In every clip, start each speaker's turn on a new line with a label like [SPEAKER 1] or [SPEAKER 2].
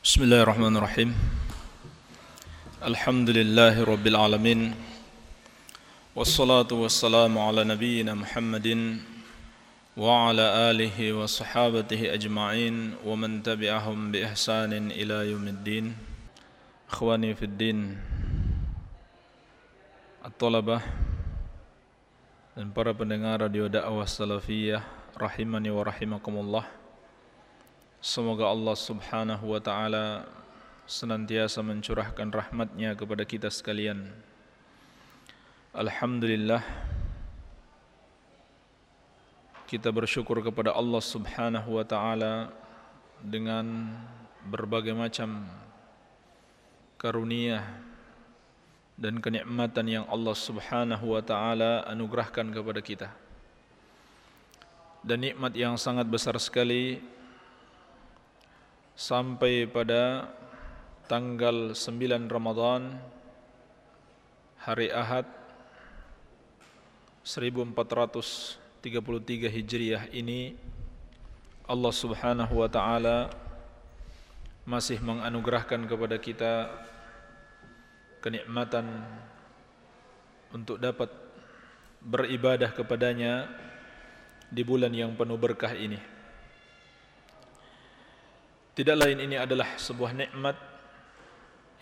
[SPEAKER 1] بسم الله الرحمن الرحيم الحمد لله رب العالمين والصلاة والسلام على نبينا محمد وعلى آله وصحابته أجمعين ومن تبعهم بإحسان إلى يوم الدين إخواني في الدين الطلبة dan para pendengar radio dakwah salafiyah rahimani wa rahimakumullah. Semoga Allah subhanahu wa ta'ala senantiasa mencurahkan rahmatnya kepada kita sekalian Alhamdulillah Kita bersyukur kepada Allah subhanahu wa ta'ala Dengan berbagai macam karunia dan kenikmatan yang Allah Subhanahu wa taala anugerahkan kepada kita. Dan nikmat yang sangat besar sekali sampai pada tanggal 9 Ramadan hari Ahad 1433 Hijriah ini Allah Subhanahu wa taala masih menganugerahkan kepada kita kenikmatan untuk dapat beribadah kepadanya di bulan yang penuh berkah ini. Tidak lain ini adalah sebuah nikmat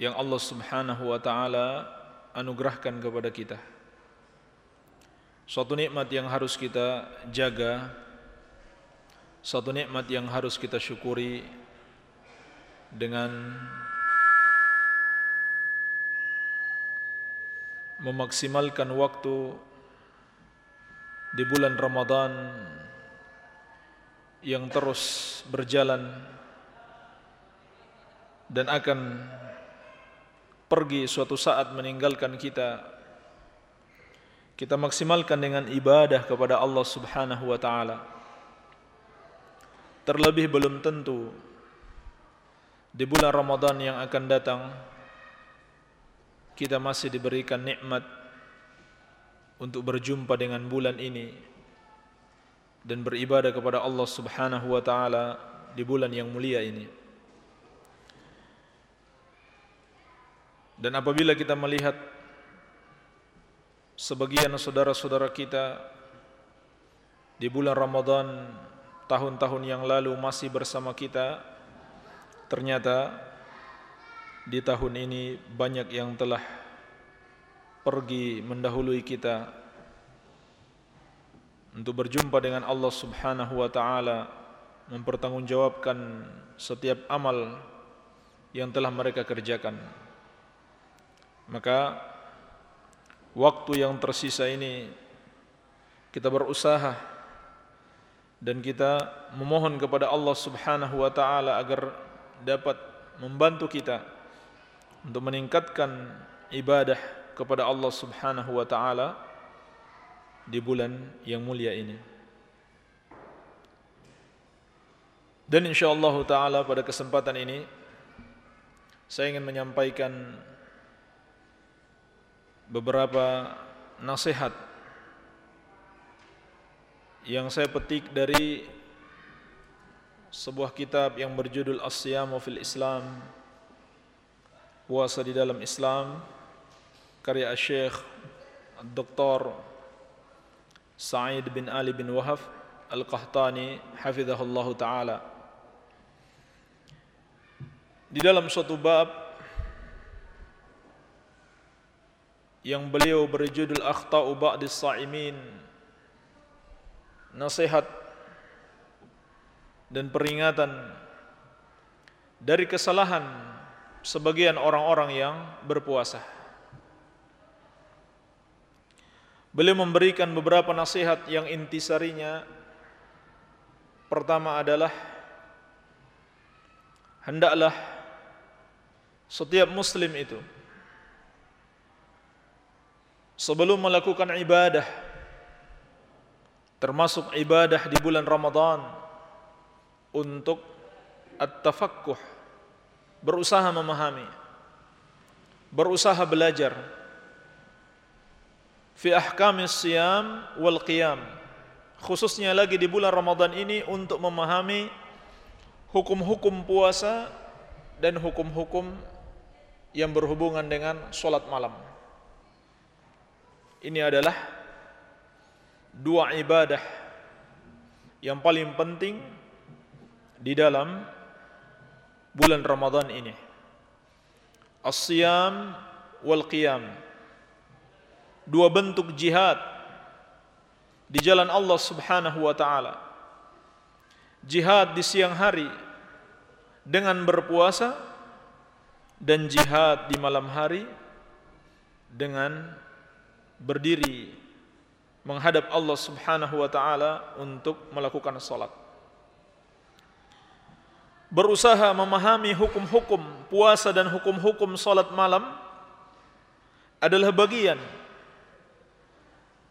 [SPEAKER 1] yang Allah Subhanahu wa taala anugerahkan kepada kita. Suatu nikmat yang harus kita jaga, suatu nikmat yang harus kita syukuri dengan memaksimalkan waktu di bulan Ramadan yang terus berjalan dan akan pergi suatu saat meninggalkan kita kita maksimalkan dengan ibadah kepada Allah Subhanahu wa taala terlebih belum tentu di bulan Ramadan yang akan datang kita masih diberikan nikmat untuk berjumpa dengan bulan ini dan beribadah kepada Allah Subhanahu wa taala di bulan yang mulia ini. Dan apabila kita melihat sebagian saudara-saudara kita di bulan Ramadan tahun-tahun yang lalu masih bersama kita, ternyata di tahun ini banyak yang telah pergi mendahului kita untuk berjumpa dengan Allah Subhanahu wa taala mempertanggungjawabkan setiap amal yang telah mereka kerjakan maka waktu yang tersisa ini kita berusaha dan kita memohon kepada Allah Subhanahu wa taala agar dapat membantu kita untuk meningkatkan ibadah kepada Allah Subhanahu wa taala di bulan yang mulia ini. Dan insyaallah taala pada kesempatan ini saya ingin menyampaikan beberapa nasihat yang saya petik dari sebuah kitab yang berjudul As-Siyamu fil Islam puasa di dalam Islam karya Syekh Dr. Sa'id bin Ali bin Wahab Al-Qahtani hafizahullah taala di dalam suatu bab yang beliau berjudul Akhtau Ba'dis Sa'imin nasihat dan peringatan dari kesalahan sebagian orang-orang yang berpuasa. Beliau memberikan beberapa nasihat yang intisarinya pertama adalah hendaklah setiap muslim itu sebelum melakukan ibadah termasuk ibadah di bulan Ramadan untuk at-tafakkuh berusaha memahami, berusaha belajar fi ahkamis siyam wal qiyam khususnya lagi di bulan Ramadan ini untuk memahami hukum-hukum puasa dan hukum-hukum yang berhubungan dengan solat malam. Ini adalah dua ibadah yang paling penting di dalam bulan Ramadan ini. As-siyam wal qiyam. Dua bentuk jihad di jalan Allah Subhanahu wa taala. Jihad di siang hari dengan berpuasa dan jihad di malam hari dengan berdiri menghadap Allah Subhanahu wa taala untuk melakukan salat. Berusaha memahami hukum-hukum puasa dan hukum-hukum salat malam adalah bagian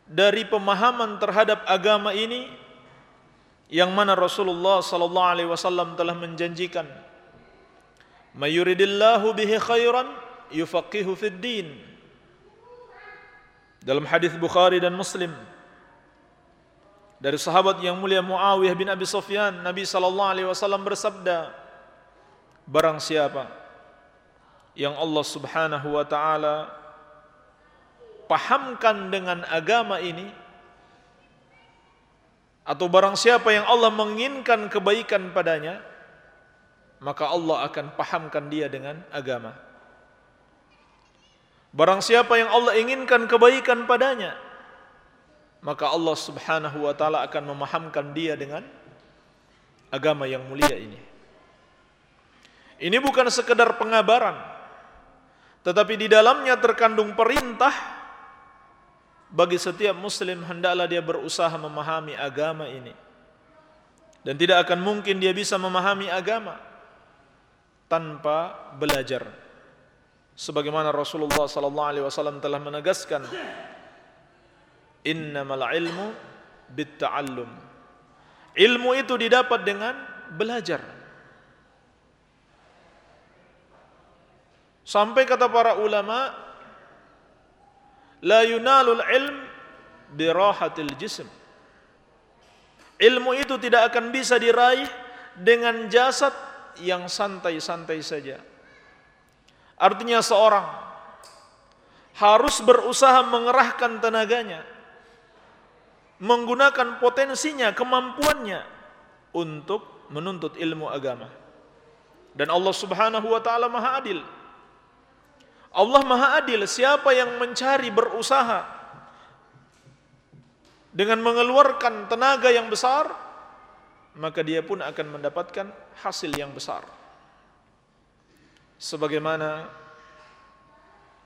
[SPEAKER 1] dari pemahaman terhadap agama ini yang mana Rasulullah sallallahu alaihi wasallam telah menjanjikan mayuridillahu bihi khairan yufaqihu fid din dalam hadis Bukhari dan Muslim. Dari sahabat yang mulia Muawiyah bin Abi Sufyan Nabi sallallahu alaihi wasallam bersabda barang siapa yang Allah Subhanahu wa taala pahamkan dengan agama ini atau barang siapa yang Allah menginginkan kebaikan padanya maka Allah akan pahamkan dia dengan agama Barang siapa yang Allah inginkan kebaikan padanya, maka Allah Subhanahu wa taala akan memahamkan dia dengan agama yang mulia ini. Ini bukan sekedar pengabaran, tetapi di dalamnya terkandung perintah bagi setiap muslim hendaklah dia berusaha memahami agama ini. Dan tidak akan mungkin dia bisa memahami agama tanpa belajar sebagaimana Rasulullah sallallahu alaihi wasallam telah menegaskan innamal ilmu bitta'allum. Ilmu itu didapat dengan belajar. Sampai kata para ulama la yunalul ilm birahatil jism. Ilmu itu tidak akan bisa diraih dengan jasad yang santai-santai saja Artinya seorang harus berusaha mengerahkan tenaganya, menggunakan potensinya, kemampuannya untuk menuntut ilmu agama. Dan Allah Subhanahu wa taala Maha Adil. Allah Maha Adil, siapa yang mencari berusaha dengan mengeluarkan tenaga yang besar, maka dia pun akan mendapatkan hasil yang besar sebagaimana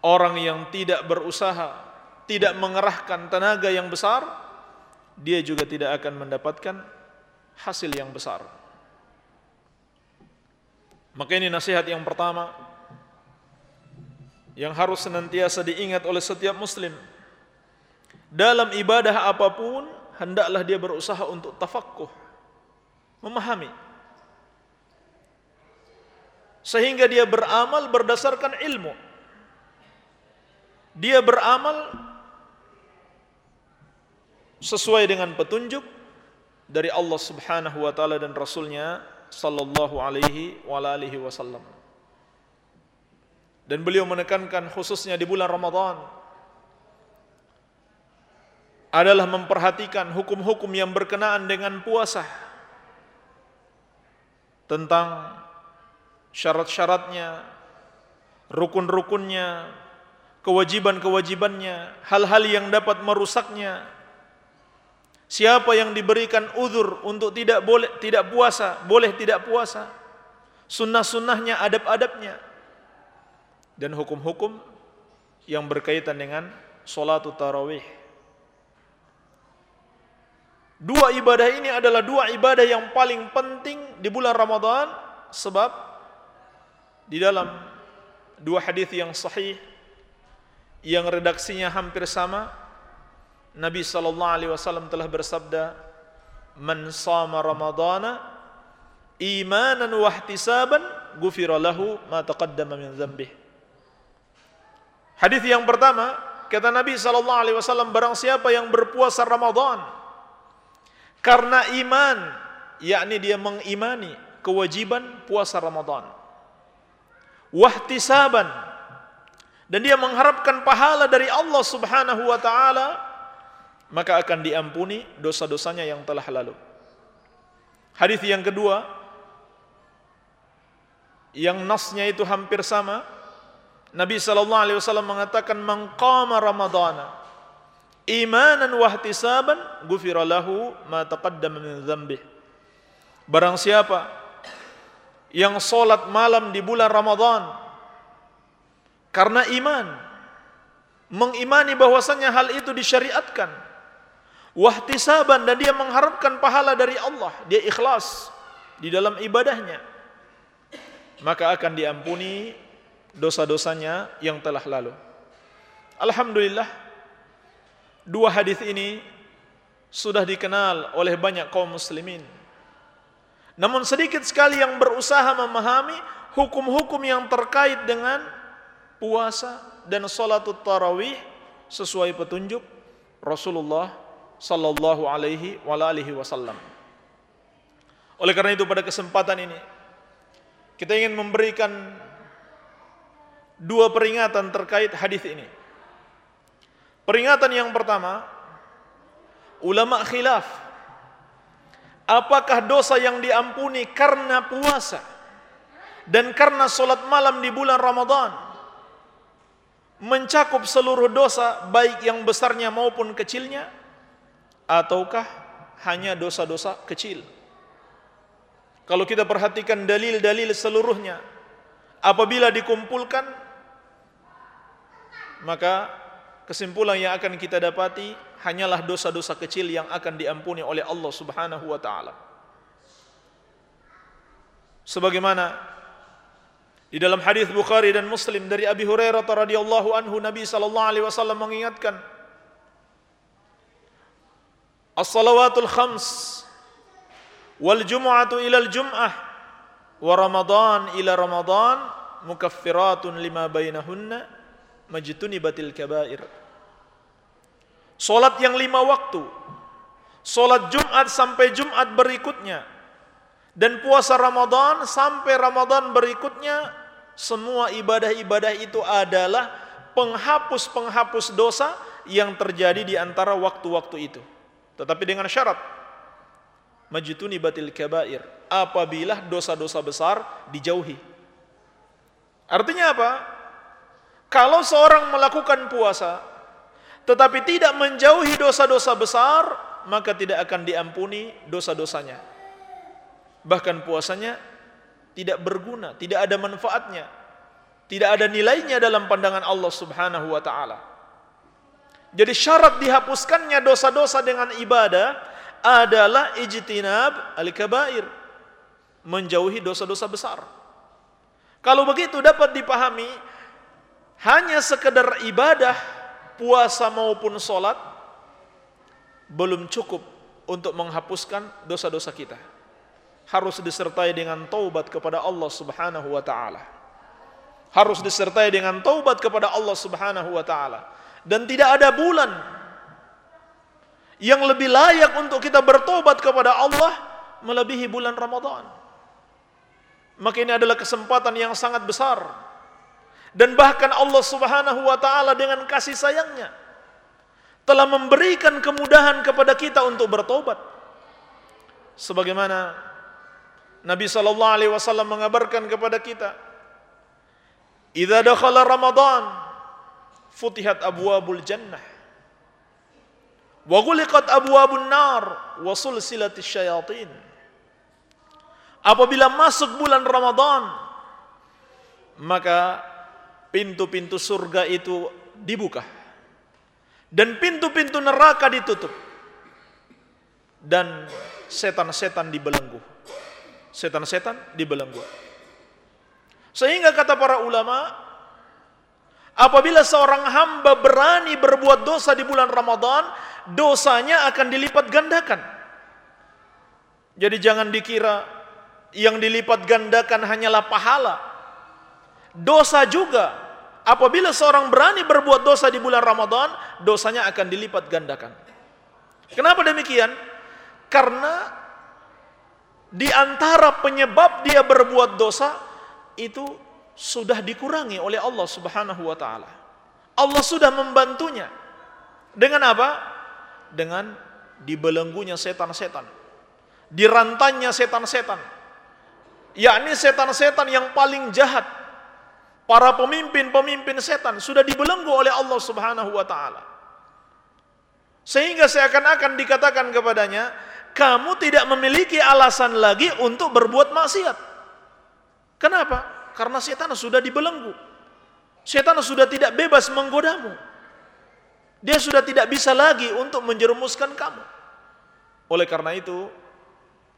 [SPEAKER 1] orang yang tidak berusaha, tidak mengerahkan tenaga yang besar, dia juga tidak akan mendapatkan hasil yang besar. Maka ini nasihat yang pertama yang harus senantiasa diingat oleh setiap muslim. Dalam ibadah apa pun, hendaklah dia berusaha untuk tafakkuh, memahami sehingga dia beramal berdasarkan ilmu. Dia beramal sesuai dengan petunjuk dari Allah Subhanahu wa taala dan rasulnya sallallahu alaihi wa alihi wasallam. Dan beliau menekankan khususnya di bulan Ramadan adalah memperhatikan hukum-hukum yang berkenaan dengan puasa tentang syarat-syaratnya, rukun-rukunnya, kewajiban-kewajibannya, hal-hal yang dapat merusaknya. Siapa yang diberikan uzur untuk tidak boleh tidak puasa, boleh tidak puasa. Sunnah-sunnahnya, adab-adabnya. Dan hukum-hukum yang berkaitan dengan solatul tarawih. Dua ibadah ini adalah dua ibadah yang paling penting di bulan Ramadan sebab di dalam dua hadis yang sahih yang redaksinya hampir sama Nabi sallallahu alaihi wasallam telah bersabda man sama ramadhana imanan wa ihtisaban ghufira lahu ma taqaddama min dzambih Hadis yang pertama kata Nabi sallallahu alaihi wasallam barang siapa yang berpuasa Ramadan karena iman yakni dia mengimani kewajiban puasa Ramadan wahtisaban. Dan dia mengharapkan pahala dari Allah Subhanahu wa taala maka akan diampuni dosa-dosanya yang telah lalu. Hadis yang kedua yang nasnya itu hampir sama. Nabi sallallahu alaihi wasallam mengatakan man qama ramadhana imanan wa ihtisaban ghufira lahu ma taqaddama min dzambi barang siapa yang salat malam di bulan Ramadan. Karena iman. Mengimani bahwasanya hal itu disyariatkan. Wahtisaban dan dia mengharapkan pahala dari Allah. Dia ikhlas di dalam ibadahnya. Maka akan diampuni dosa-dosanya yang telah lalu. Alhamdulillah dua hadis ini sudah dikenal oleh banyak kaum muslimin namun sedikit sekali yang berusaha memahami hukum-hukum yang terkait dengan puasa dan salatul tarawih sesuai petunjuk Rasulullah sallallahu alaihi wa alihi wasallam. Oleh karena itu pada kesempatan ini kita ingin memberikan dua peringatan terkait hadis ini. Peringatan yang pertama, ulama khilaf apakah dosa yang diampuni karena puasa dan karena solat malam di bulan Ramadan mencakup seluruh dosa baik yang besarnya maupun kecilnya ataukah hanya dosa-dosa kecil? Kalau kita perhatikan dalil-dalil seluruhnya, apabila dikumpulkan, maka kesimpulan yang akan kita dapati hanyalah dosa-dosa kecil yang akan diampuni oleh Allah Subhanahu wa taala. Sebagaimana di dalam hadis Bukhari dan Muslim dari Abi Hurairah radhiyallahu anhu Nabi sallallahu alaihi wasallam mengingatkan as-salawatul khams wal jum'atu ila al jum'ah wa ramadan ila ramadan mukaffiratun lima bainahunna majtunibatil kabair Salat yang lima waktu Salat Jumat sampai Jumat berikutnya dan puasa Ramadan sampai Ramadan berikutnya semua ibadah-ibadah itu adalah penghapus-penghapus dosa yang terjadi di antara waktu-waktu itu. Tetapi dengan syarat majtuni batil kabair apabila dosa-dosa besar dijauhi. Artinya apa? Kalau seorang melakukan puasa tetapi tidak menjauhi dosa-dosa besar, maka tidak akan diampuni dosa-dosanya. Bahkan puasanya tidak berguna, tidak ada manfaatnya, tidak ada nilainya dalam pandangan Allah Subhanahu wa taala. Jadi syarat dihapuskannya dosa-dosa dengan ibadah adalah ijtinab al-kabair. Menjauhi dosa-dosa besar. Kalau begitu dapat dipahami hanya sekedar ibadah puasa maupun solat belum cukup untuk menghapuskan dosa-dosa kita. Harus disertai dengan taubat kepada Allah Subhanahu wa taala. Harus disertai dengan taubat kepada Allah Subhanahu wa taala dan tidak ada bulan yang lebih layak untuk kita bertobat kepada Allah melebihi bulan Ramadan. Maka ini adalah kesempatan yang sangat besar. Dan bahkan Allah Subhanahu wa taala dengan kasih sayangnya telah memberikan kemudahan kepada kita untuk bertobat. Sebagaimana Nabi sallallahu alaihi wasallam mengabarkan kepada kita, "Idza dakhala Ramadan, futihat abwabul jannah wa ghuliqat abwabun nar wa sulsilatis syayatin apabila masuk bulan Ramadan maka pintu-pintu surga itu dibuka dan pintu-pintu neraka ditutup dan setan-setan dibelenggu setan-setan dibelenggu sehingga kata para ulama Apabila seorang hamba berani berbuat dosa di bulan Ramadan, dosanya akan dilipat gandakan. Jadi jangan dikira yang dilipat gandakan hanyalah pahala. Dosa juga. Apabila seorang berani berbuat dosa di bulan Ramadan, dosanya akan dilipat gandakan. Kenapa demikian? Karena di antara penyebab dia berbuat dosa itu sudah dikurangi oleh Allah Subhanahu wa taala. Allah sudah membantunya. Dengan apa? Dengan dibelenggunya setan-setan. Dirantanya setan-setan. Yakni setan-setan yang paling jahat. Para pemimpin-pemimpin setan sudah dibelenggu oleh Allah Subhanahu wa taala. Sehingga seakan-akan dikatakan kepadanya, kamu tidak memiliki alasan lagi untuk berbuat maksiat. Kenapa? Karena setan sudah dibelenggu. Setan sudah tidak bebas menggodamu. Dia sudah tidak bisa lagi untuk menjerumuskan kamu. Oleh karena itu,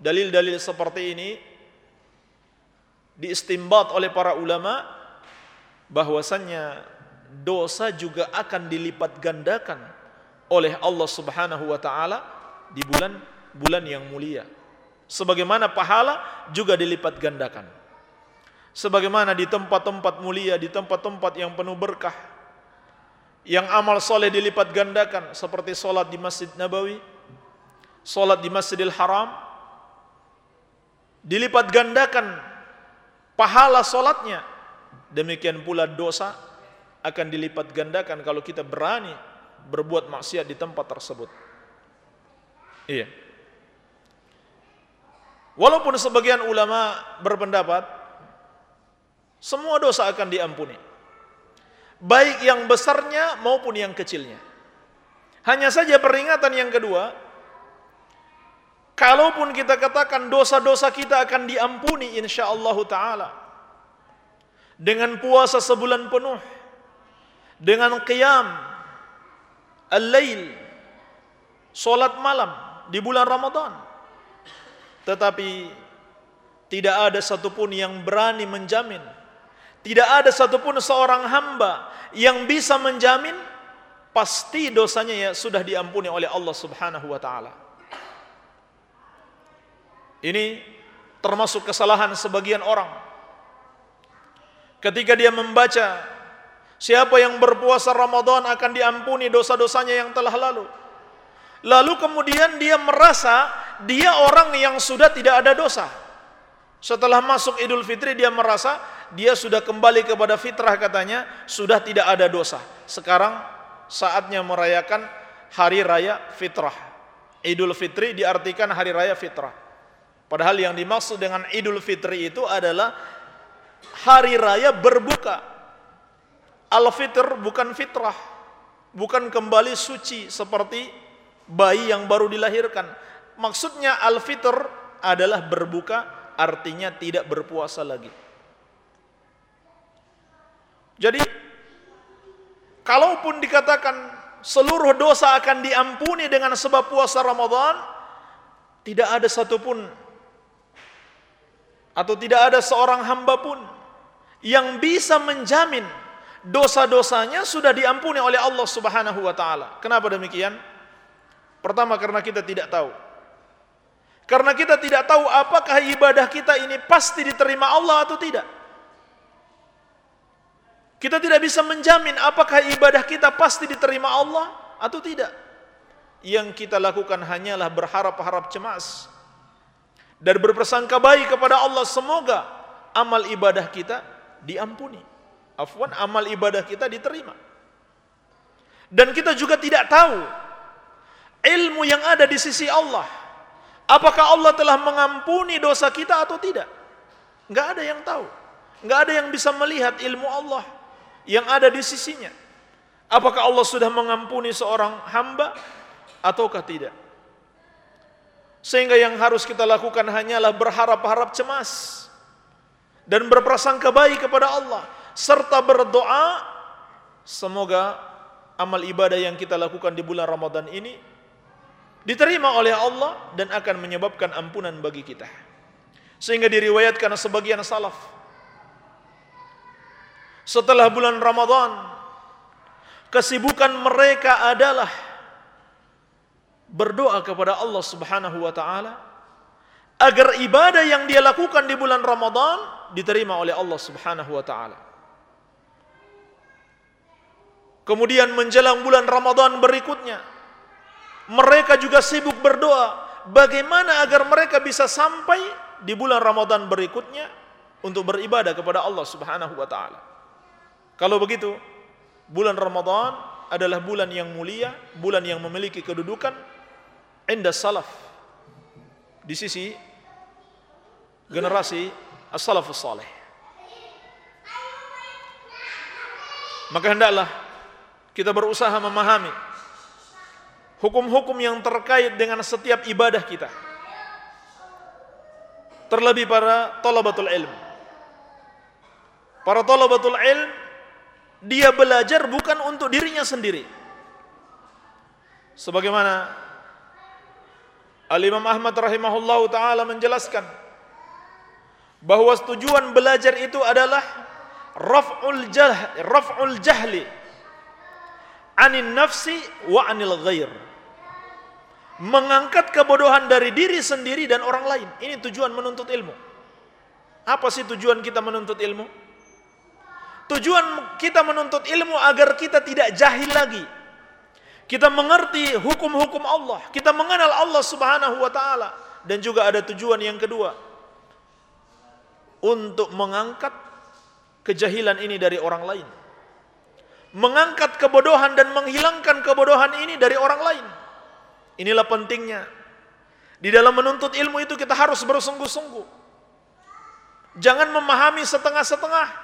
[SPEAKER 1] dalil-dalil seperti ini diistimbat oleh para ulama bahwasannya dosa juga akan dilipat gandakan oleh Allah Subhanahu wa taala di bulan bulan yang mulia. Sebagaimana pahala juga dilipat gandakan. Sebagaimana di tempat-tempat mulia, di tempat-tempat yang penuh berkah, yang amal soleh dilipat gandakan seperti solat di Masjid Nabawi, solat di Masjidil Haram, dilipat gandakan pahala solatnya. Demikian pula dosa akan dilipat gandakan kalau kita berani berbuat maksiat di tempat tersebut. Iya. Walaupun sebagian ulama berpendapat semua dosa akan diampuni baik yang besarnya maupun yang kecilnya. Hanya saja peringatan yang kedua, kalaupun kita katakan dosa-dosa kita akan diampuni insyaallah taala dengan puasa sebulan penuh, dengan qiyam al-lail, salat malam di bulan Ramadan. Tetapi tidak ada satupun yang berani menjamin tidak ada satupun seorang hamba yang bisa menjamin pasti dosanya ya sudah diampuni oleh Allah Subhanahu wa taala. Ini termasuk kesalahan sebagian orang. Ketika dia membaca siapa yang berpuasa Ramadan akan diampuni dosa-dosanya yang telah lalu. Lalu kemudian dia merasa dia orang yang sudah tidak ada dosa. Setelah masuk Idul Fitri dia merasa dia sudah kembali kepada fitrah katanya, sudah tidak ada dosa. Sekarang saatnya merayakan hari raya fitrah. Idul Fitri diartikan hari raya fitrah. Padahal yang dimaksud dengan Idul Fitri itu adalah hari raya berbuka. Al-Fitr bukan fitrah, bukan kembali suci seperti bayi yang baru dilahirkan. Maksudnya Al-Fitr adalah berbuka, artinya tidak berpuasa lagi. Jadi kalaupun dikatakan seluruh dosa akan diampuni dengan sebab puasa Ramadan, tidak ada satupun atau tidak ada seorang hamba pun yang bisa menjamin dosa-dosanya sudah diampuni oleh Allah Subhanahu wa taala. Kenapa demikian? Pertama karena kita tidak tahu. Karena kita tidak tahu apakah ibadah kita ini pasti diterima Allah atau tidak. Kita tidak bisa menjamin apakah ibadah kita pasti diterima Allah atau tidak. Yang kita lakukan hanyalah berharap-harap cemas dan berpersangka baik kepada Allah semoga amal ibadah kita diampuni. Afwan amal ibadah kita diterima. Dan kita juga tidak tahu ilmu yang ada di sisi Allah. Apakah Allah telah mengampuni dosa kita atau tidak? Enggak ada yang tahu. Enggak ada yang bisa melihat ilmu Allah yang ada di sisinya. Apakah Allah sudah mengampuni seorang hamba ataukah tidak? Sehingga yang harus kita lakukan hanyalah berharap-harap cemas dan berprasangka baik kepada Allah serta berdoa semoga amal ibadah yang kita lakukan di bulan Ramadan ini diterima oleh Allah dan akan menyebabkan ampunan bagi kita. Sehingga diriwayatkan sebagian salaf setelah bulan Ramadan kesibukan mereka adalah berdoa kepada Allah Subhanahu wa taala agar ibadah yang dia lakukan di bulan Ramadan diterima oleh Allah Subhanahu wa taala. Kemudian menjelang bulan Ramadan berikutnya mereka juga sibuk berdoa bagaimana agar mereka bisa sampai di bulan Ramadan berikutnya untuk beribadah kepada Allah Subhanahu wa taala. Kalau begitu, bulan Ramadan adalah bulan yang mulia, bulan yang memiliki kedudukan inda salaf di sisi generasi as-salafus salih. Maka hendaklah kita berusaha memahami hukum-hukum yang terkait dengan setiap ibadah kita. Terlebih para talabatul ilm. Para talabatul ilm dia belajar bukan untuk dirinya sendiri. Sebagaimana Al-Imam Ahmad rahimahullahu taala menjelaskan bahwa tujuan belajar itu adalah raf'ul jah raf'ul jahli anin nafsi wa anil ghair. Mengangkat kebodohan dari diri sendiri dan orang lain. Ini tujuan menuntut ilmu. Apa sih tujuan kita menuntut ilmu? Tujuan kita menuntut ilmu agar kita tidak jahil lagi kita mengerti hukum-hukum Allah kita mengenal Allah subhanahu wa ta'ala dan juga ada tujuan yang kedua untuk mengangkat kejahilan ini dari orang lain. Mengangkat kebodohan dan menghilangkan kebodohan ini dari orang lain. Inilah pentingnya. Di dalam menuntut ilmu itu kita harus bersungguh-sungguh. Jangan memahami setengah-setengah.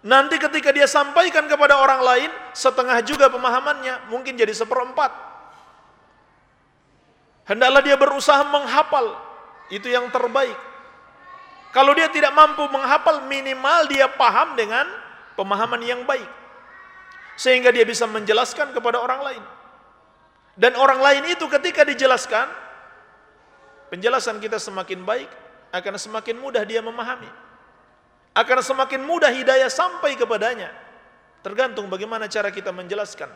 [SPEAKER 1] Nanti ketika dia sampaikan kepada orang lain, setengah juga pemahamannya, mungkin jadi seperempat. Hendaklah dia berusaha menghafal, itu yang terbaik. Kalau dia tidak mampu menghafal, minimal dia paham dengan pemahaman yang baik. Sehingga dia bisa menjelaskan kepada orang lain. Dan orang lain itu ketika dijelaskan, penjelasan kita semakin baik, akan semakin mudah dia memahami. Akan semakin mudah hidayah sampai kepadanya. Tergantung bagaimana cara kita menjelaskan.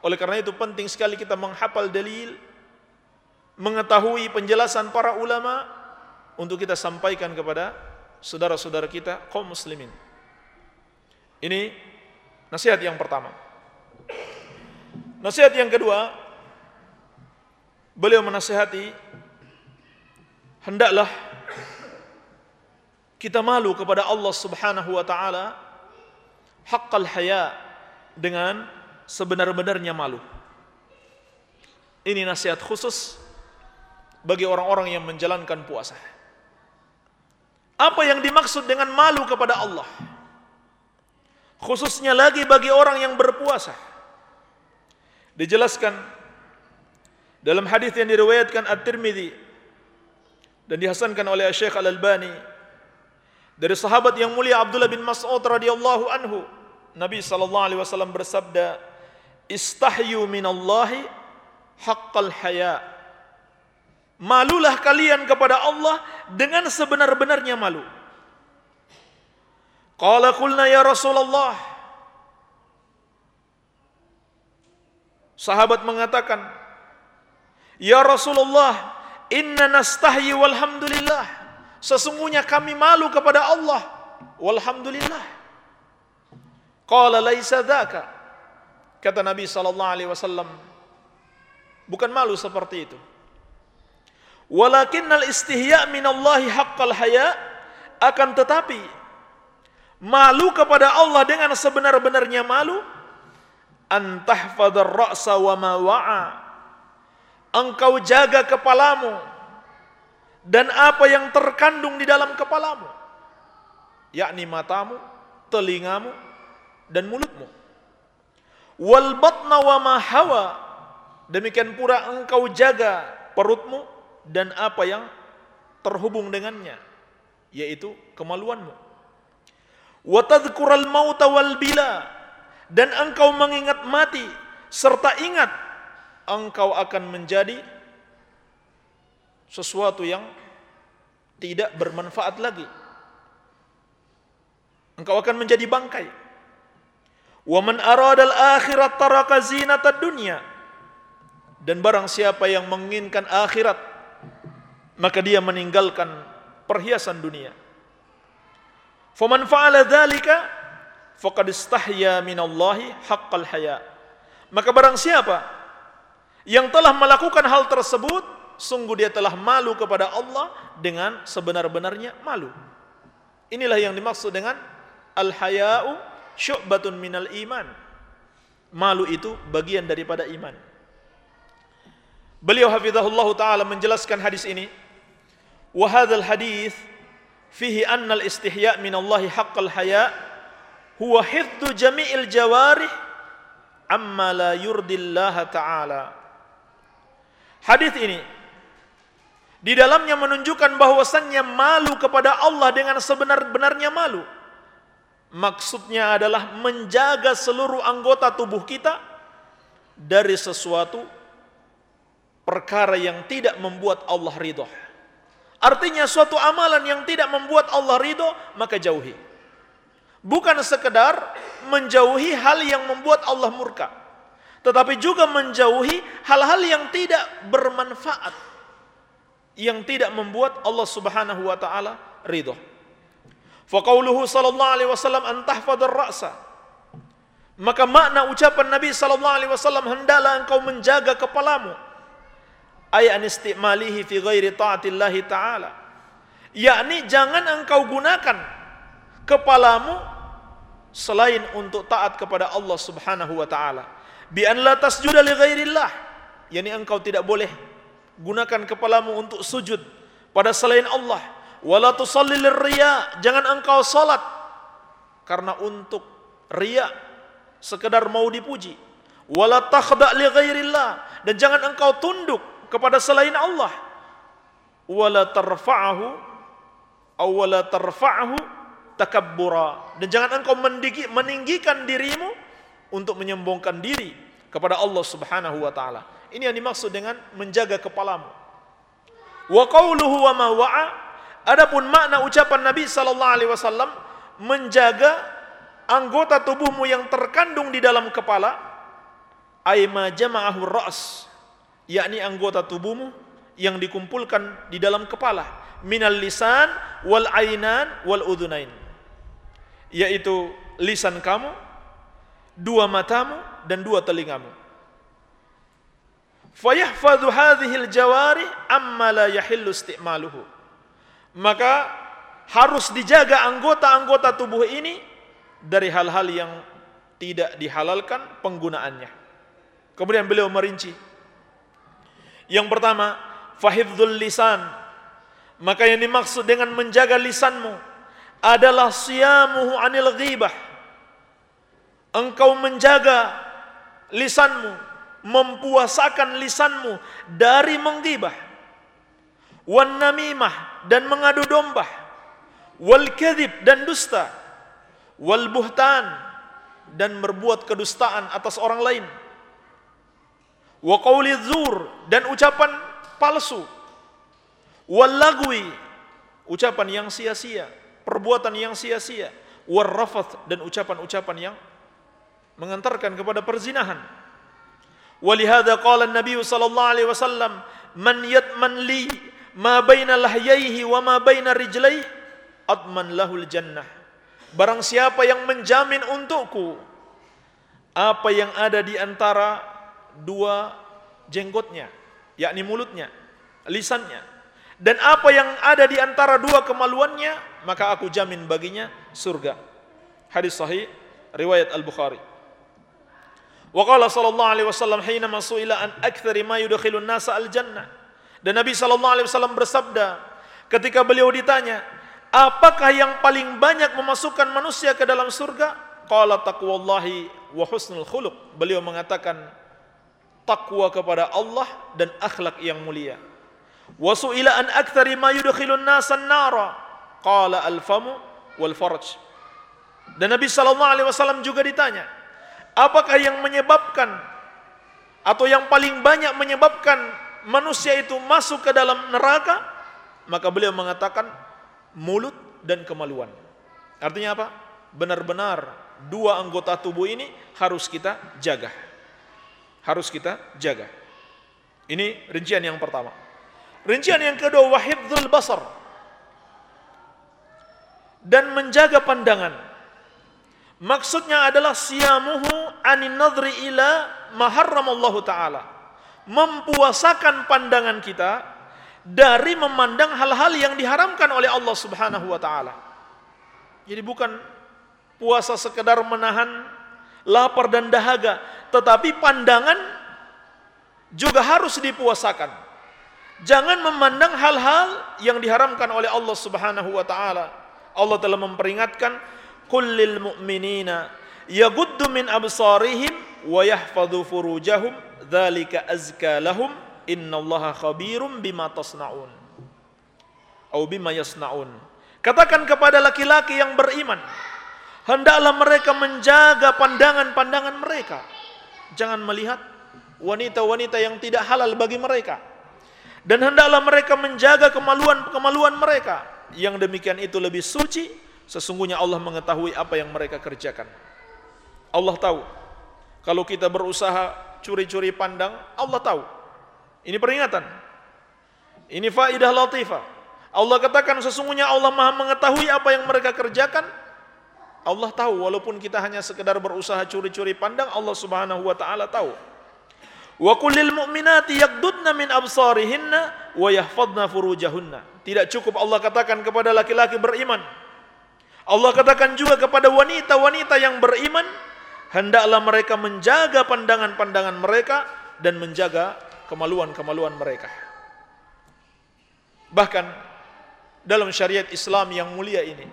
[SPEAKER 1] Oleh karena itu penting sekali kita menghafal dalil, mengetahui penjelasan para ulama, untuk kita sampaikan kepada saudara-saudara kita kaum muslimin. Ini nasihat yang pertama. Nasihat yang kedua, beliau menasihati hendaklah kita malu kepada Allah Subhanahu wa taala haqqal haya dengan sebenar-benarnya malu. Ini nasihat khusus bagi orang-orang yang menjalankan puasa. Apa yang dimaksud dengan malu kepada Allah? Khususnya lagi bagi orang yang berpuasa. Dijelaskan dalam hadis yang diriwayatkan At-Tirmidzi dan dihasankan oleh Syekh Al-Albani dari sahabat yang mulia Abdullah bin Mas'ud radhiyallahu anhu Nabi sallallahu alaihi wasallam bersabda istahyu minallahi haqqal haya Malulah kalian kepada Allah dengan sebenar-benarnya malu. Qala qulna ya Rasulullah. Sahabat mengatakan, "Ya Rasulullah, inna nastahyi walhamdulillah." Sesungguhnya kami malu kepada Allah. Walhamdulillah. Qala laisa dzaka. Kata Nabi sallallahu alaihi wasallam, bukan malu seperti itu. Walakinnal istihya minallahi haqqal haya akan tetapi malu kepada Allah dengan sebenar-benarnya malu antahfadar ra'sa wa ma wa'a engkau jaga kepalamu dan apa yang terkandung di dalam kepalamu yakni matamu telingamu dan mulutmu. Wal batna wa ma demikian pula engkau jaga perutmu dan apa yang terhubung dengannya yaitu kemaluanmu. Wa tadhkural mauta wal bila dan engkau mengingat mati serta ingat engkau akan menjadi sesuatu yang tidak bermanfaat lagi engkau akan menjadi bangkai wa man aradal akhirat taraka zinatad dunya dan barang siapa yang menginginkan akhirat maka dia meninggalkan perhiasan dunia. Faman fa'ala dzalika faqad istahya minallahi haya. Maka barang siapa yang telah melakukan hal tersebut, sungguh dia telah malu kepada Allah dengan sebenar-benarnya malu. Inilah yang dimaksud dengan al-haya'u syu'batun minal iman. Malu itu bagian daripada iman. Beliau hafizahullah taala menjelaskan hadis ini. Wa hadzal hadis fihi anna al-istihya' min Allah haqqal haya' huwa hifdzu jami'il jawarih amma la yurdillaha ta'ala. Hadis ini di dalamnya menunjukkan bahwasannya malu kepada Allah dengan sebenar-benarnya malu. Maksudnya adalah menjaga seluruh anggota tubuh kita dari sesuatu perkara yang tidak membuat Allah ridho. Artinya suatu amalan yang tidak membuat Allah ridho, maka jauhi. Bukan sekedar menjauhi hal yang membuat Allah murka. Tetapi juga menjauhi hal-hal yang tidak bermanfaat. Yang tidak membuat Allah subhanahu wa ta'ala ridho. Faqauluhu sallallahu alaihi wasallam an tahfadhar ra'sa. Maka makna ucapan Nabi sallallahu alaihi wasallam engkau menjaga kepalamu. Ay an istimalihi fi ghairi ta'atillah taala. Yakni jangan engkau gunakan kepalamu selain untuk taat kepada Allah Subhanahu wa taala. Bi an la tasjuda li ghairillah. Yani engkau tidak boleh gunakan kepalamu untuk sujud pada selain Allah. Wala tusalli riya jangan engkau salat. Karena untuk riya sekedar mau dipuji. Wala takhda li ghairillah dan jangan engkau tunduk kepada selain Allah. Wala tarfa'ahu aw wala tarfa'ahu takabbura. Dan jangan engkau meninggikan dirimu untuk menyombongkan diri kepada Allah Subhanahu wa taala. Ini yang dimaksud dengan menjaga kepalamu. Wa qawluhu wa ma wa'a. Adapun makna ucapan Nabi sallallahu alaihi wasallam menjaga anggota tubuhmu yang terkandung di dalam kepala aima jama'ahu ra's yakni anggota tubuhmu yang dikumpulkan di dalam kepala minal lisan wal ainan wal udunain. Yaitu lisan kamu dua matamu dan dua telingamu fayahfadhu hadhihi al jawari amma la yahillu istimaluhu maka harus dijaga anggota-anggota tubuh ini dari hal-hal yang tidak dihalalkan penggunaannya. Kemudian beliau merinci. Yang pertama, fahidhul lisan. Maka yang dimaksud dengan menjaga lisanmu adalah siyamuhu anil ghibah. Engkau menjaga lisanmu, mempuasakan lisanmu dari menggibah wan namimah dan mengadu domba wal kadhib dan dusta wal buhtan dan berbuat kedustaan atas orang lain wa dzur dan ucapan palsu wal lagwi ucapan yang sia-sia perbuatan yang sia-sia war rafath dan ucapan-ucapan yang mengantarkan kepada perzinahan. Walihada qala an-nabi sallallahu alaihi wasallam man yatman li ma baina lahyaihi wa ma baina rijlaihi adman lahul jannah. Barang siapa yang menjamin untukku apa yang ada di antara dua jenggotnya yakni mulutnya lisannya dan apa yang ada di antara dua kemaluannya maka aku jamin baginya surga. Hadis sahih riwayat al-bukhari wa qala sallallahu alaihi wasallam hina masuila an aktsari ma yudkhilun nasa al-jannah dan Nabi Shallallahu Alaihi Wasallam bersabda, ketika beliau ditanya, apakah yang paling banyak memasukkan manusia ke dalam surga? Qala taqwallahi wa husnul khuluq. Beliau mengatakan takwa kepada Allah dan akhlak yang mulia. Wa su'ila an aktsari ma yudkhilun nasan nara. Qala al-famu wal farj. Dan Nabi sallallahu alaihi wasallam juga ditanya, apakah yang menyebabkan atau yang paling banyak menyebabkan manusia itu masuk ke dalam neraka, maka beliau mengatakan mulut dan kemaluan. Artinya apa? Benar-benar dua anggota tubuh ini harus kita jaga. Harus kita jaga. Ini rincian yang pertama. Rincian yang kedua wahibdul basar. Dan menjaga pandangan. Maksudnya adalah siyamuhu anin nadri ila maharramallahu ta'ala mempuasakan pandangan kita dari memandang hal-hal yang diharamkan oleh Allah Subhanahu wa taala. Jadi bukan puasa sekedar menahan lapar dan dahaga, tetapi pandangan juga harus dipuasakan. Jangan memandang hal-hal yang diharamkan oleh Allah Subhanahu wa taala. Allah telah memperingatkan kullil mu'minina yaghuddu min absarihim wa yahfadhu furujahum dzalika azka lahum innallaha khabirum bima tasnaun. Au bima yasnaun. Katakan kepada laki-laki yang beriman, hendaklah mereka menjaga pandangan-pandangan mereka. Jangan melihat wanita-wanita yang tidak halal bagi mereka. Dan hendaklah mereka menjaga kemaluan-kemaluan mereka. Yang demikian itu lebih suci, sesungguhnya Allah mengetahui apa yang mereka kerjakan. Allah tahu. Kalau kita berusaha curi-curi pandang, Allah tahu. Ini peringatan. Ini faidah latifah. Allah katakan sesungguhnya Allah Maha mengetahui apa yang mereka kerjakan. Allah tahu walaupun kita hanya sekedar berusaha curi-curi pandang, Allah Subhanahu wa taala tahu. Wa kullil mu'minati yaghdudna min absarihinna wa yahfadna furujahunna. Tidak cukup Allah katakan kepada laki-laki beriman. Allah katakan juga kepada wanita-wanita yang beriman, hendaklah mereka menjaga pandangan-pandangan mereka dan menjaga kemaluan-kemaluan mereka. Bahkan dalam syariat Islam yang mulia ini.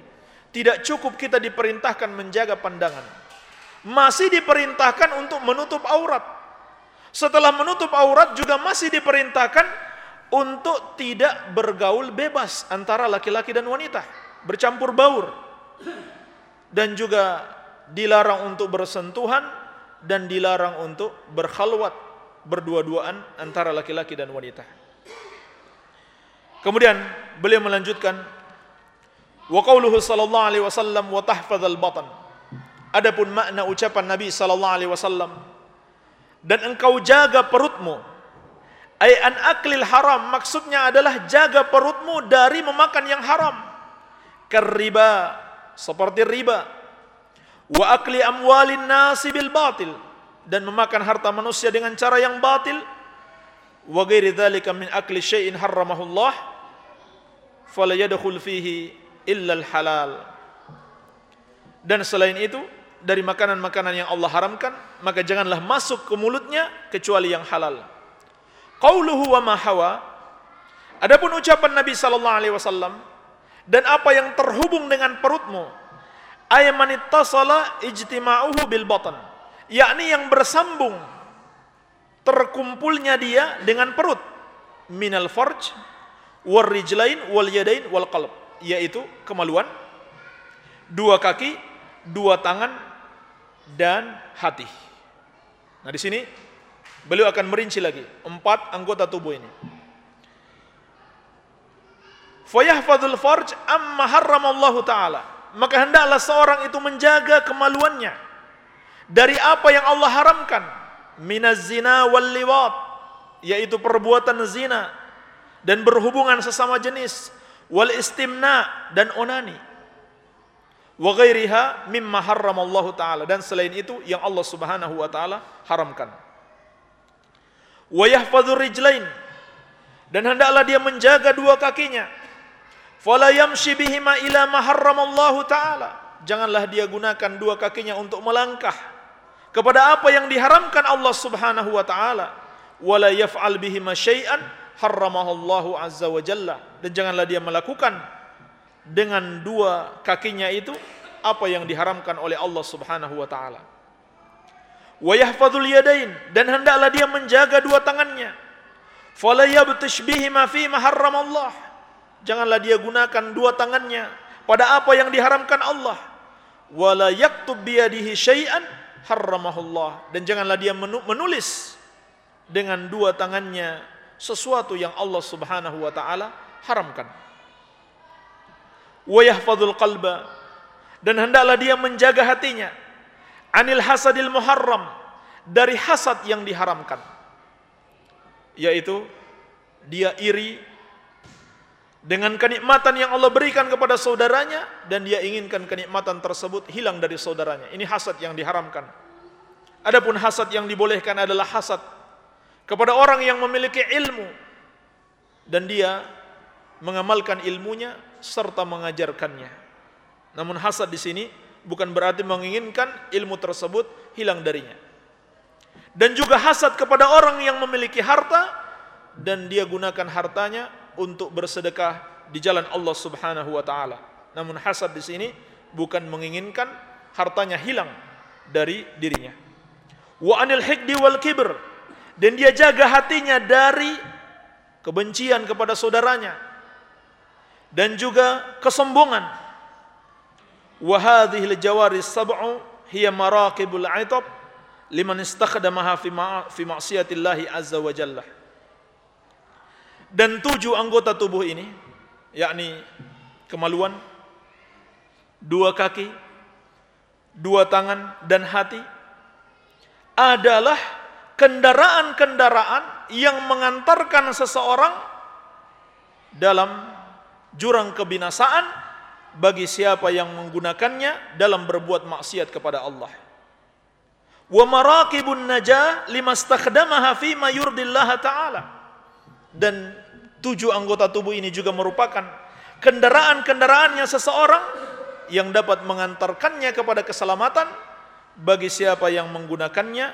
[SPEAKER 1] Tidak cukup kita diperintahkan menjaga pandangan. Masih diperintahkan untuk menutup aurat. Setelah menutup aurat juga masih diperintahkan untuk tidak bergaul bebas antara laki-laki dan wanita, bercampur baur. Dan juga dilarang untuk bersentuhan dan dilarang untuk berkhalwat berdua-duaan antara laki-laki dan wanita. Kemudian beliau melanjutkan wa qauluhu sallallahu alaihi wasallam wa tahfadzal batan. Adapun makna ucapan Nabi sallallahu alaihi wasallam dan engkau jaga perutmu ay an aklil haram maksudnya adalah jaga perutmu dari memakan yang haram keriba seperti riba wa akli amwalin nasi bil batil dan memakan harta manusia dengan cara yang batil wa ghairi dzalika min akli syai'in harramahullah fala yadkhul fihi illa halal. Dan selain itu dari makanan-makanan yang Allah haramkan maka janganlah masuk ke mulutnya kecuali yang halal. Qauluhu wa ma hawa. Adapun ucapan Nabi sallallahu alaihi wasallam dan apa yang terhubung dengan perutmu? Ayamanittasala ijtima'uhu bil batan. Yakni yang bersambung terkumpulnya dia dengan perut. Minal farj wal rijlain wal yadain wal qalb. Yaitu kemaluan dua kaki dua tangan dan hati. Nah di sini beliau akan merinci lagi empat anggota tubuh ini fayahfadul farj amma harramallahu taala. Maka hendaklah seorang itu menjaga kemaluannya dari apa yang Allah haramkan. Minaz zina wal liwat yaitu perbuatan zina dan berhubungan sesama jenis. Wal istimna dan onani. Wa ghairiha mimma harramallahu taala. Dan selain itu yang Allah Subhanahu wa taala haramkan. Wa yahfadhur rijlain. Dan hendaklah dia menjaga dua kakinya fala yamshi bihima ila ma harramallahu taala. Janganlah dia gunakan dua kakinya untuk melangkah kepada apa yang diharamkan Allah Subhanahu wa taala. Wala yaf'al bihi syai'an harramahallahu azza wa jalla. Dan janganlah dia melakukan dengan dua kakinya itu apa yang diharamkan oleh Allah Subhanahu wa taala. Wa yahfazul yadain. Dan hendaklah dia menjaga dua tangannya. Fala yabtish bihi ma fi ma harramallah janganlah dia gunakan dua tangannya pada apa yang diharamkan Allah. Wala yaktub biyadihi syai'an harramahullah. Dan janganlah dia menulis dengan dua tangannya sesuatu yang Allah Subhanahu wa taala haramkan. Wa yahfazul qalba. Dan hendaklah dia menjaga hatinya. Anil hasadil muharram. Dari hasad yang diharamkan. Yaitu dia iri dengan kenikmatan yang Allah berikan kepada saudaranya dan dia inginkan kenikmatan tersebut hilang dari saudaranya. Ini hasad yang diharamkan. Adapun hasad yang dibolehkan adalah hasad kepada orang yang memiliki ilmu dan dia mengamalkan ilmunya serta mengajarkannya. Namun hasad di sini bukan berarti menginginkan ilmu tersebut hilang darinya. Dan juga hasad kepada orang yang memiliki harta dan dia gunakan hartanya untuk bersedekah di jalan Allah Subhanahu wa taala. Namun hasad di sini bukan menginginkan hartanya hilang dari dirinya. Wa anil hikdi wal kibr dan dia jaga hatinya dari kebencian kepada saudaranya dan juga kesombongan. Wa hadhihi al-jawari sab'u hiya maraqibul 'itab liman istakhdamaha fi ma'siyatillahi azza wa jalla. Dan tujuh anggota tubuh ini yakni kemaluan, dua kaki, dua tangan dan hati adalah kendaraan-kendaraan yang mengantarkan seseorang dalam jurang kebinasaan bagi siapa yang menggunakannya dalam berbuat maksiat kepada Allah. Wa maraqibun najah limastakhdamaha fi ma yurdillah taala. Dan tujuh anggota tubuh ini juga merupakan kendaraan-kendaraannya seseorang yang dapat mengantarkannya kepada keselamatan bagi siapa yang menggunakannya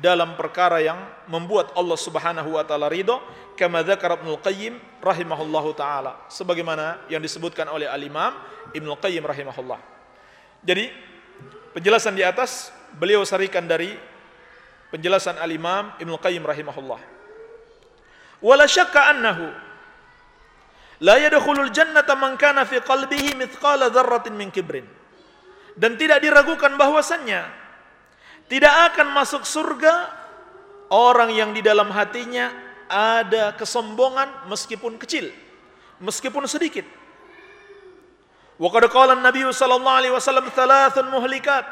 [SPEAKER 1] dalam perkara yang membuat Allah Subhanahu wa taala ridho kama dzakara Ibnu Qayyim rahimahullahu taala sebagaimana yang disebutkan oleh Al-Imam Ibnu Qayyim rahimahullah. Jadi penjelasan di atas beliau sarikan dari penjelasan Al-Imam Ibnu Qayyim rahimahullah. Wala syakka annahu la yadkhulul jannata man kana fi qalbihi mithqala dzarratin min kibrin. Dan tidak diragukan bahwasannya tidak akan masuk surga orang yang di dalam hatinya ada kesombongan meskipun kecil, meskipun sedikit. Wa qad qala Nabi sallallahu alaihi wasallam thalathun muhlikat.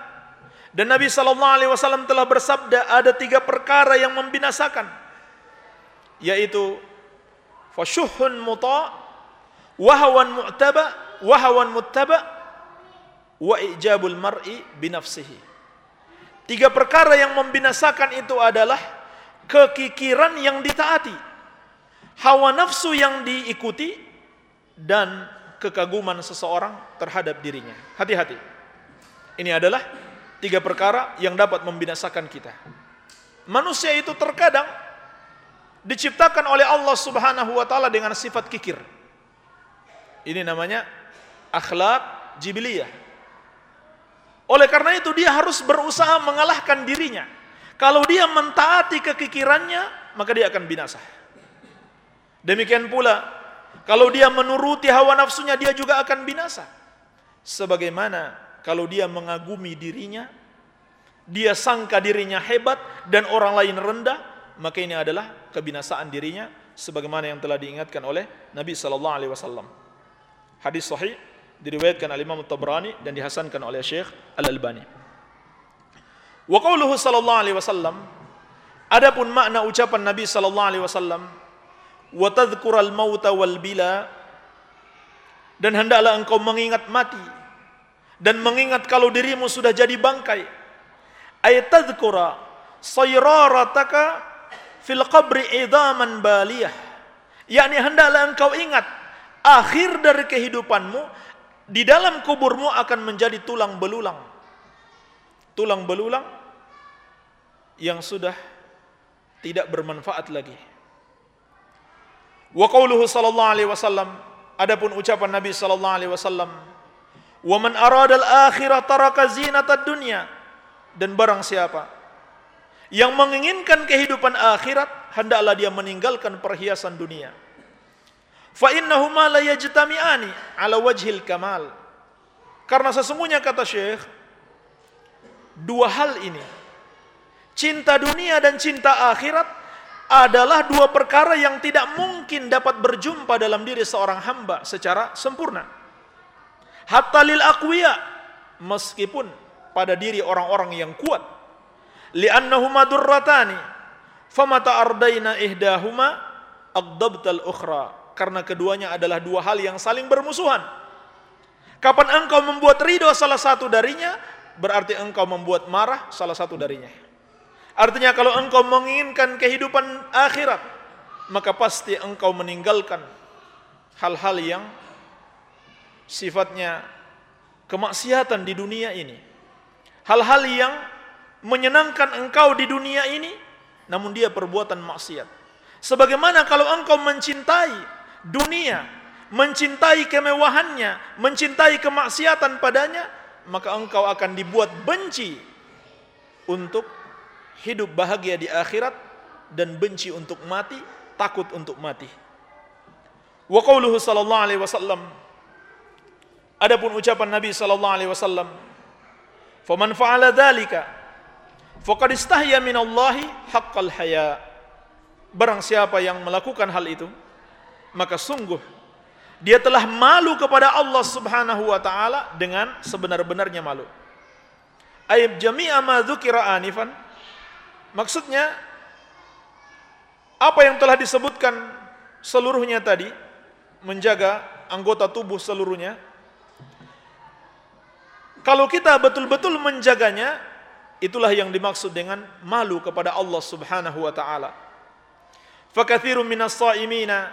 [SPEAKER 1] Dan Nabi sallallahu alaihi wasallam telah bersabda ada tiga perkara yang membinasakan yaitu fasyuhun muta wahawan mu'taba wahawan muttaba wa ijabul mar'i binafsihi Tiga perkara yang membinasakan itu adalah kekikiran yang ditaati, hawa nafsu yang diikuti, dan kekaguman seseorang terhadap dirinya. Hati-hati. Ini adalah tiga perkara yang dapat membinasakan kita. Manusia itu terkadang diciptakan oleh Allah Subhanahu wa taala dengan sifat kikir. Ini namanya akhlak jibiliyah. Oleh karena itu dia harus berusaha mengalahkan dirinya. Kalau dia mentaati kekikirannya, maka dia akan binasa. Demikian pula, kalau dia menuruti hawa nafsunya, dia juga akan binasa. Sebagaimana kalau dia mengagumi dirinya, dia sangka dirinya hebat dan orang lain rendah, maka ini adalah kebinasaan dirinya sebagaimana yang telah diingatkan oleh Nabi sallallahu alaihi wasallam. Hadis sahih diriwayatkan oleh Imam Tabrani dan dihasankan oleh Syekh Al-Albani. Wa qauluhu sallallahu alaihi wasallam adapun makna ucapan Nabi sallallahu alaihi wasallam wa tadhkural mauta wal bila dan hendaklah engkau mengingat mati dan mengingat kalau dirimu sudah jadi bangkai ay tadhkura sayrarataka fil qabri idaman baliyah yakni hendaklah engkau ingat akhir dari kehidupanmu di dalam kuburmu akan menjadi tulang belulang. Tulang belulang yang sudah tidak bermanfaat lagi. Wa qauluhu sallallahu alaihi wasallam adapun ucapan Nabi sallallahu alaihi wasallam wa man arada al-akhirah taraka zinatad dunya dan barang siapa yang menginginkan kehidupan akhirat hendaklah dia meninggalkan perhiasan dunia Fa innahuma la yajtami'ani ala wajhil kamal. Karena sesungguhnya kata Syekh, dua hal ini, cinta dunia dan cinta akhirat adalah dua perkara yang tidak mungkin dapat berjumpa dalam diri seorang hamba secara sempurna. Hatta lil aqwiya, meskipun pada diri orang-orang yang kuat. Li'annahuma durratani, famata ardaina ihdahuma aqdabtal ukhra karena keduanya adalah dua hal yang saling bermusuhan. Kapan engkau membuat ridho salah satu darinya, berarti engkau membuat marah salah satu darinya. Artinya kalau engkau menginginkan kehidupan akhirat, maka pasti engkau meninggalkan hal-hal yang sifatnya kemaksiatan di dunia ini. Hal-hal yang menyenangkan engkau di dunia ini, namun dia perbuatan maksiat. Sebagaimana kalau engkau mencintai dunia, mencintai kemewahannya, mencintai kemaksiatan padanya, maka engkau akan dibuat benci untuk hidup bahagia di akhirat dan benci untuk mati, takut untuk mati. Wa qauluhu sallallahu alaihi wasallam Adapun ucapan Nabi sallallahu alaihi wasallam, "Faman fa'ala dzalika faqad istahya min Allahi haqqal haya." Barang siapa yang melakukan hal itu, maka sungguh dia telah malu kepada Allah Subhanahu wa taala dengan sebenar-benarnya malu. Ayat jami'a ma dzukira anifan maksudnya apa yang telah disebutkan seluruhnya tadi menjaga anggota tubuh seluruhnya kalau kita betul-betul menjaganya, itulah yang dimaksud dengan malu kepada Allah Subhanahu wa taala. Fakatsirun minas shaimina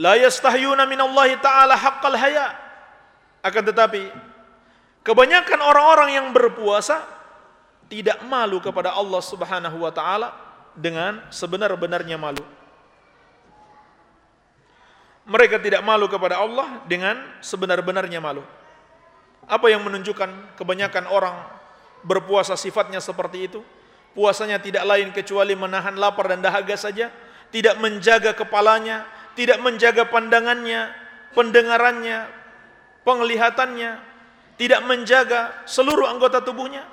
[SPEAKER 1] la yastahyuna min Allah taala haqqal haya. Akan tetapi kebanyakan orang-orang yang berpuasa tidak malu kepada Allah Subhanahu wa taala dengan sebenar-benarnya malu. Mereka tidak malu kepada Allah dengan sebenar-benarnya malu. Apa yang menunjukkan kebanyakan orang berpuasa sifatnya seperti itu? Puasanya tidak lain kecuali menahan lapar dan dahaga saja, tidak menjaga kepalanya, tidak menjaga pandangannya, pendengarannya, penglihatannya, tidak menjaga seluruh anggota tubuhnya.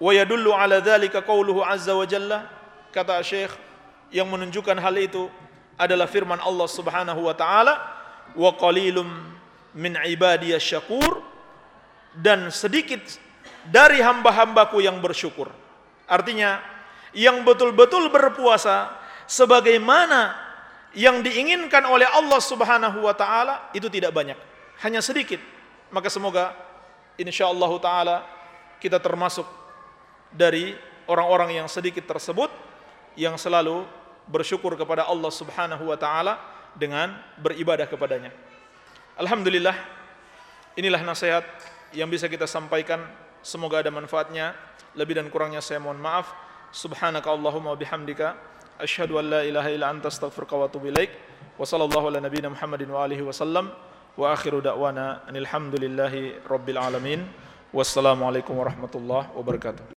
[SPEAKER 1] Wa yadullu ala dzalika qauluhu azza wa jalla kata Syekh yang menunjukkan hal itu adalah firman Allah Subhanahu wa taala wa qalilum min ibadiyas syakur dan sedikit dari hamba-hambaku yang bersyukur. Artinya yang betul-betul berpuasa sebagaimana yang diinginkan oleh Allah Subhanahu wa taala itu tidak banyak, hanya sedikit. Maka semoga insyaallah taala kita termasuk dari orang-orang yang sedikit tersebut yang selalu bersyukur kepada Allah Subhanahu wa taala dengan beribadah kepadanya. Alhamdulillah inilah nasihat yang bisa kita sampaikan semoga ada manfaatnya. Lebih dan kurangnya saya mohon maaf. Subhanaka allahumma wa bihamdika asyhadu an la ilaha illa anta astaghfiruka wa atubu ilaik. Wa sallallahu ala nabiyyina muhammadin wa alihi wasallam wa akhiru da'wana alhamdulillahi rabbil alamin. Wassalamu alaikum warahmatullahi wabarakatuh